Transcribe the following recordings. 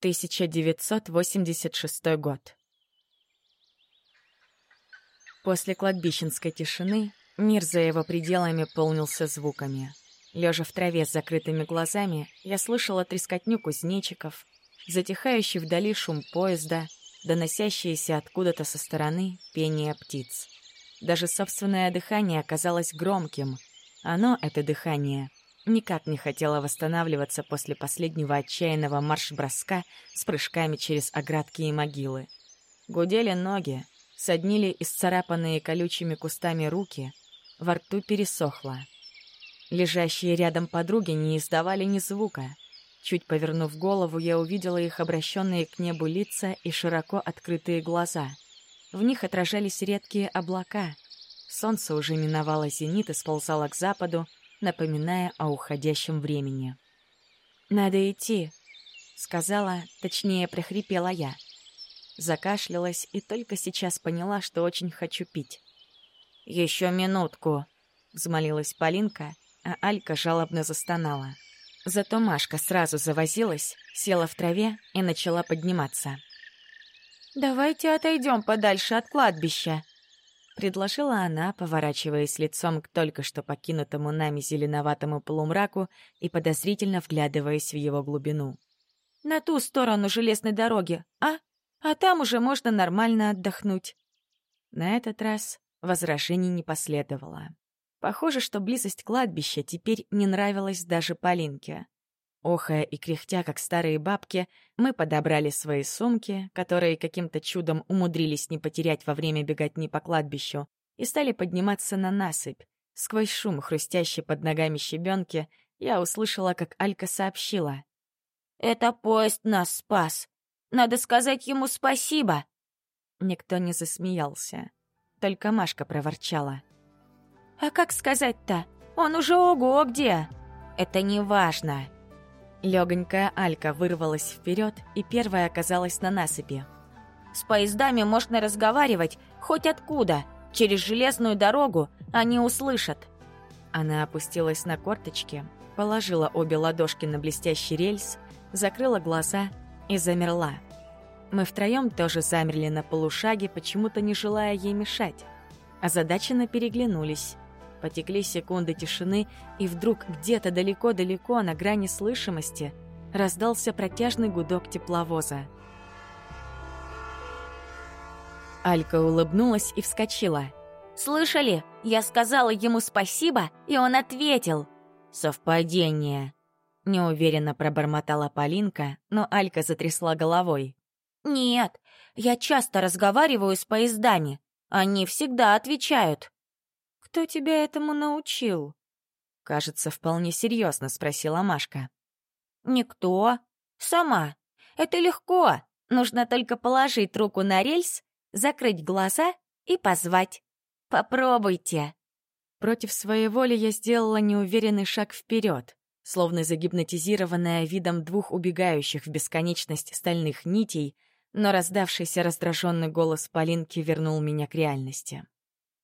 1986 год. После кладбищенской тишины мир за его пределами полнился звуками. Лежа в траве с закрытыми глазами, я слышала трескотню кузнечиков, затихающий вдали шум поезда, доносящиеся откуда-то со стороны пение птиц. Даже собственное дыхание оказалось громким. Оно, это дыхание, никак не хотело восстанавливаться после последнего отчаянного марш-броска с прыжками через оградки и могилы. Гудели ноги, соднили исцарапанные колючими кустами руки, во рту пересохло. Лежащие рядом подруги не издавали ни звука. Чуть повернув голову, я увидела их обращенные к небу лица и широко открытые глаза. В них отражались редкие облака. Солнце уже миновало зенит и сползало к западу, напоминая о уходящем времени. «Надо идти», — сказала, точнее, прохрипела я. Закашлялась и только сейчас поняла, что очень хочу пить. «Еще минутку», — взмолилась Полинка, а Алька жалобно застонала. Зато Машка сразу завозилась, села в траве и начала подниматься. «Давайте отойдем подальше от кладбища», — предложила она, поворачиваясь лицом к только что покинутому нами зеленоватому полумраку и подозрительно вглядываясь в его глубину. «На ту сторону железной дороги, а? А там уже можно нормально отдохнуть». На этот раз возражений не последовало. Похоже, что близость кладбища теперь не нравилась даже Полинке. Охая и кряхтя, как старые бабки, мы подобрали свои сумки, которые каким-то чудом умудрились не потерять во время беготни по кладбищу, и стали подниматься на насыпь. Сквозь шум, хрустящий под ногами щебенки, я услышала, как Алька сообщила. «Это поезд нас спас. Надо сказать ему спасибо!» Никто не засмеялся. Только Машка проворчала. «А как сказать-то? Он уже ого где!» «Это не важно!» Легонькая Алька вырвалась вперед и первая оказалась на насыпи. «С поездами можно разговаривать хоть откуда. Через железную дорогу они услышат». Она опустилась на корточки, положила обе ладошки на блестящий рельс, закрыла глаза и замерла. Мы втроем тоже замерли на полушаге, почему-то не желая ей мешать. Озадаченно переглянулись. Потекли секунды тишины, и вдруг где-то далеко-далеко на грани слышимости раздался протяжный гудок тепловоза. Алька улыбнулась и вскочила. «Слышали? Я сказала ему спасибо, и он ответил!» «Совпадение!» Неуверенно пробормотала Полинка, но Алька затрясла головой. «Нет, я часто разговариваю с поездами. Они всегда отвечают». «Кто тебя этому научил?» Кажется, вполне серьезно спросила Машка. «Никто. Сама. Это легко. Нужно только положить руку на рельс, закрыть глаза и позвать. Попробуйте». Против своей воли я сделала неуверенный шаг вперед, словно загипнотизированная видом двух убегающих в бесконечность стальных нитей — но раздавшийся раздраженный голос Полинки вернул меня к реальности.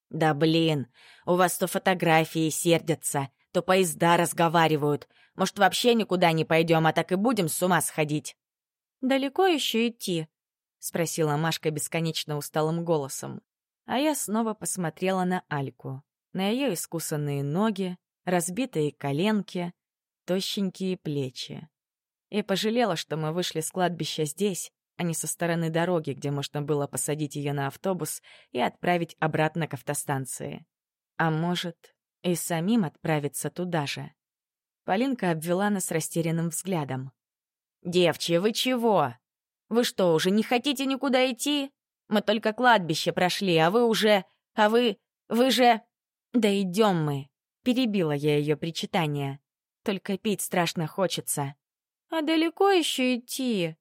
«Да блин, у вас то фотографии сердятся, то поезда разговаривают. Может, вообще никуда не пойдем, а так и будем с ума сходить?» «Далеко еще идти?» — спросила Машка бесконечно усталым голосом. А я снова посмотрела на Альку, на ее искусанные ноги, разбитые коленки, тощенькие плечи. И пожалела, что мы вышли с кладбища здесь, а не со стороны дороги, где можно было посадить ее на автобус и отправить обратно к автостанции. А может, и самим отправиться туда же. Полинка обвела нас растерянным взглядом. «Девчи, вы чего? Вы что, уже не хотите никуда идти? Мы только кладбище прошли, а вы уже... А вы... Вы же... Да идем мы!» Перебила я ее причитание. «Только пить страшно хочется». «А далеко еще идти?»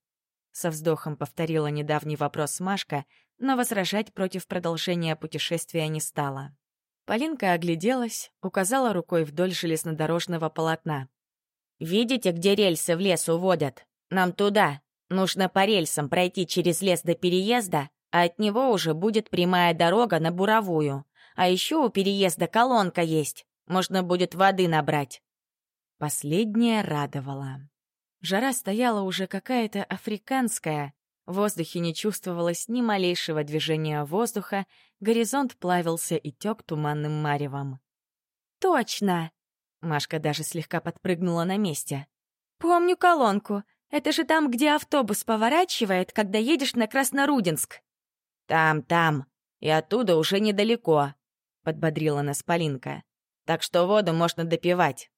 Со вздохом повторила недавний вопрос Машка, но возражать против продолжения путешествия не стала. Полинка огляделась, указала рукой вдоль железнодорожного полотна. «Видите, где рельсы в лес уводят? Нам туда. Нужно по рельсам пройти через лес до переезда, а от него уже будет прямая дорога на Буровую. А еще у переезда колонка есть. Можно будет воды набрать». Последнее радовало. Жара стояла уже какая-то африканская, в воздухе не чувствовалось ни малейшего движения воздуха, горизонт плавился и тек туманным маревом. «Точно!» — Машка даже слегка подпрыгнула на месте. «Помню колонку. Это же там, где автобус поворачивает, когда едешь на Краснорудинск». «Там, там. И оттуда уже недалеко», — подбодрила нас Полинка. «Так что воду можно допивать».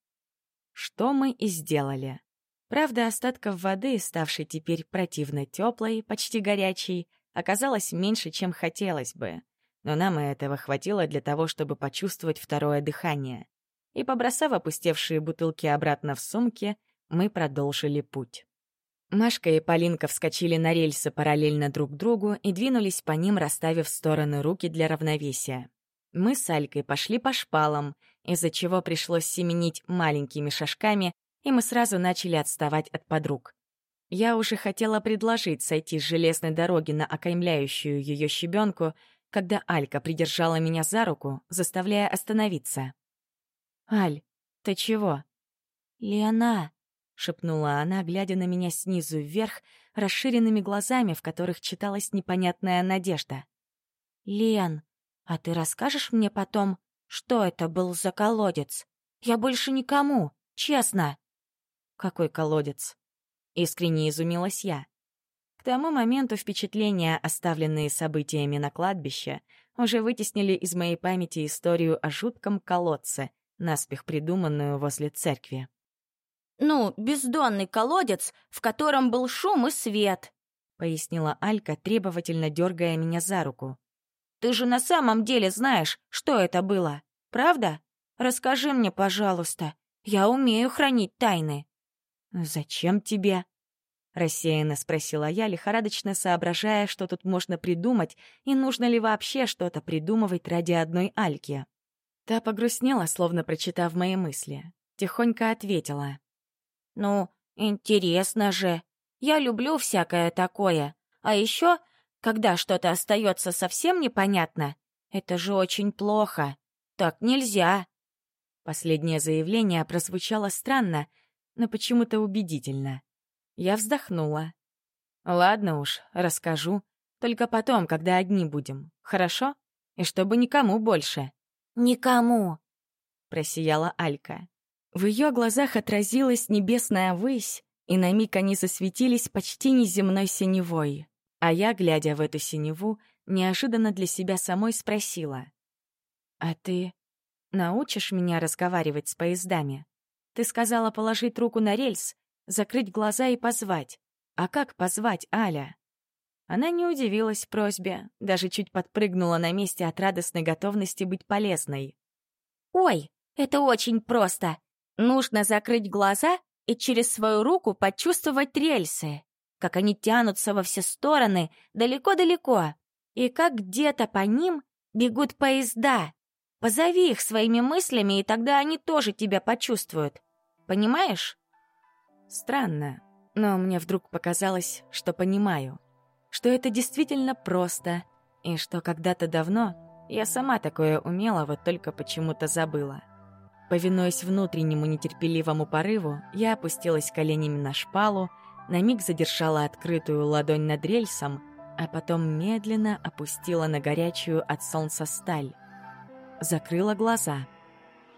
Что мы и сделали. Правда, остатков воды, ставшей теперь противно теплой, почти горячей, оказалось меньше, чем хотелось бы. Но нам и этого хватило для того, чтобы почувствовать второе дыхание. И, побросав опустевшие бутылки обратно в сумки, мы продолжили путь. Машка и Полинка вскочили на рельсы параллельно друг другу и двинулись по ним, расставив в стороны руки для равновесия. Мы с Алькой пошли по шпалам, из-за чего пришлось семенить маленькими шажками, и мы сразу начали отставать от подруг. Я уже хотела предложить сойти с железной дороги на окаймляющую ее щебенку, когда Алька придержала меня за руку, заставляя остановиться. «Аль, ты чего?» «Лена!» — шепнула она, глядя на меня снизу вверх, расширенными глазами, в которых читалась непонятная надежда. «Лен, а ты расскажешь мне потом, что это был за колодец? Я больше никому, честно!» «Какой колодец?» — искренне изумилась я. К тому моменту впечатления, оставленные событиями на кладбище, уже вытеснили из моей памяти историю о жутком колодце, наспех придуманную возле церкви. «Ну, бездонный колодец, в котором был шум и свет», — пояснила Алька, требовательно дергая меня за руку. «Ты же на самом деле знаешь, что это было, правда? Расскажи мне, пожалуйста. Я умею хранить тайны». «Зачем тебе?» — рассеянно спросила я, лихорадочно соображая, что тут можно придумать и нужно ли вообще что-то придумывать ради одной Альки. Та погрустнела, словно прочитав мои мысли. Тихонько ответила. «Ну, интересно же. Я люблю всякое такое. А еще, когда что-то остается совсем непонятно, это же очень плохо. Так нельзя». Последнее заявление прозвучало странно, но почему-то убедительно. Я вздохнула. «Ладно уж, расскажу. Только потом, когда одни будем. Хорошо? И чтобы никому больше». «Никому!» — просияла Алька. В ее глазах отразилась небесная высь, и на миг они засветились почти неземной синевой. А я, глядя в эту синеву, неожиданно для себя самой спросила. «А ты научишь меня разговаривать с поездами?» Ты сказала положить руку на рельс, закрыть глаза и позвать. А как позвать Аля? Она не удивилась просьбе, даже чуть подпрыгнула на месте от радостной готовности быть полезной. «Ой, это очень просто. Нужно закрыть глаза и через свою руку почувствовать рельсы, как они тянутся во все стороны, далеко-далеко, и как где-то по ним бегут поезда. Позови их своими мыслями, и тогда они тоже тебя почувствуют. Понимаешь? Странно, но мне вдруг показалось, что понимаю. Что это действительно просто, и что когда-то давно я сама такое умела, вот только почему-то забыла. Повинуясь внутреннему нетерпеливому порыву, я опустилась коленями на шпалу, на миг задержала открытую ладонь над рельсом, а потом медленно опустила на горячую от солнца сталь. Закрыла глаза.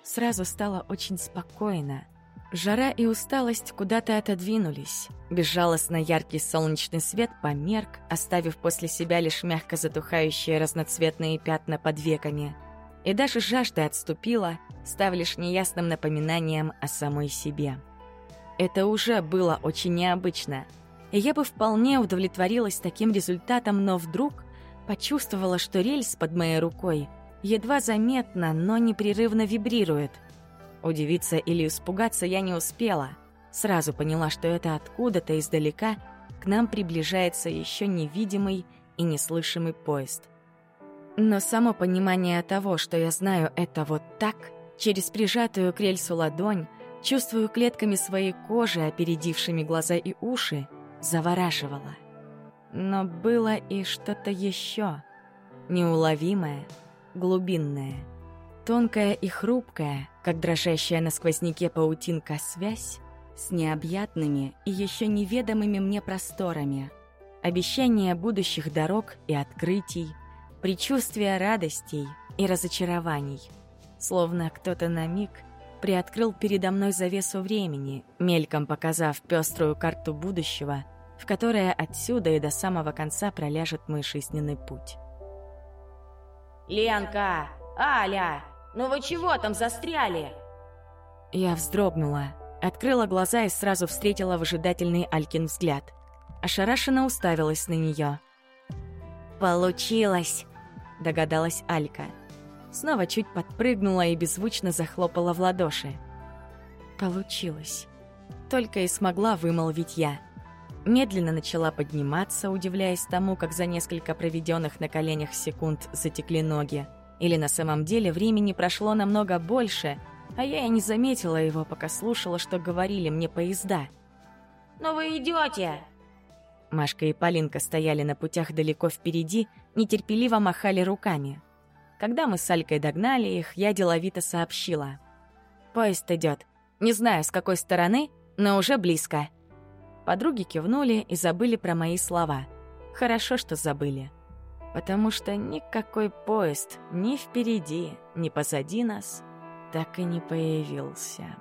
Сразу стало очень спокойно. Жара и усталость куда-то отодвинулись. Безжалостно яркий солнечный свет померк, оставив после себя лишь мягко затухающие разноцветные пятна под веками. И даже жажда отступила, став лишь неясным напоминанием о самой себе. Это уже было очень необычно. И я бы вполне удовлетворилась таким результатом, но вдруг почувствовала, что рельс под моей рукой едва заметно, но непрерывно вибрирует — Удивиться или испугаться я не успела. Сразу поняла, что это откуда-то издалека к нам приближается еще невидимый и неслышимый поезд. Но само понимание того, что я знаю это вот так, через прижатую к рельсу ладонь, чувствую клетками своей кожи, опередившими глаза и уши, завораживало. Но было и что-то еще, неуловимое, глубинное — Тонкая и хрупкая, как дрожащая на сквозняке паутинка связь, с необъятными и еще неведомыми мне просторами. Обещания будущих дорог и открытий, предчувствия радостей и разочарований. Словно кто-то на миг приоткрыл передо мной завесу времени, мельком показав пеструю карту будущего, в которое отсюда и до самого конца проляжет мой жизненный путь. «Ленка! Аля! Ну вы чего там застряли?» Я вздрогнула, открыла глаза и сразу встретила выжидательный Алькин взгляд. Ошарашенно уставилась на нее. «Получилось!» — догадалась Алька. Снова чуть подпрыгнула и беззвучно захлопала в ладоши. «Получилось!» Только и смогла вымолвить я. Медленно начала подниматься, удивляясь тому, как за несколько проведенных на коленях секунд затекли ноги. Или на самом деле времени прошло намного больше — а я и не заметила его, пока слушала, что говорили мне поезда. «Но вы идете!» Машка и Полинка стояли на путях далеко впереди, нетерпеливо махали руками. Когда мы с Алькой догнали их, я деловито сообщила. «Поезд идет. Не знаю, с какой стороны, но уже близко». Подруги кивнули и забыли про мои слова. Хорошо, что забыли. Потому что никакой поезд ни впереди, ни позади нас так и не появился.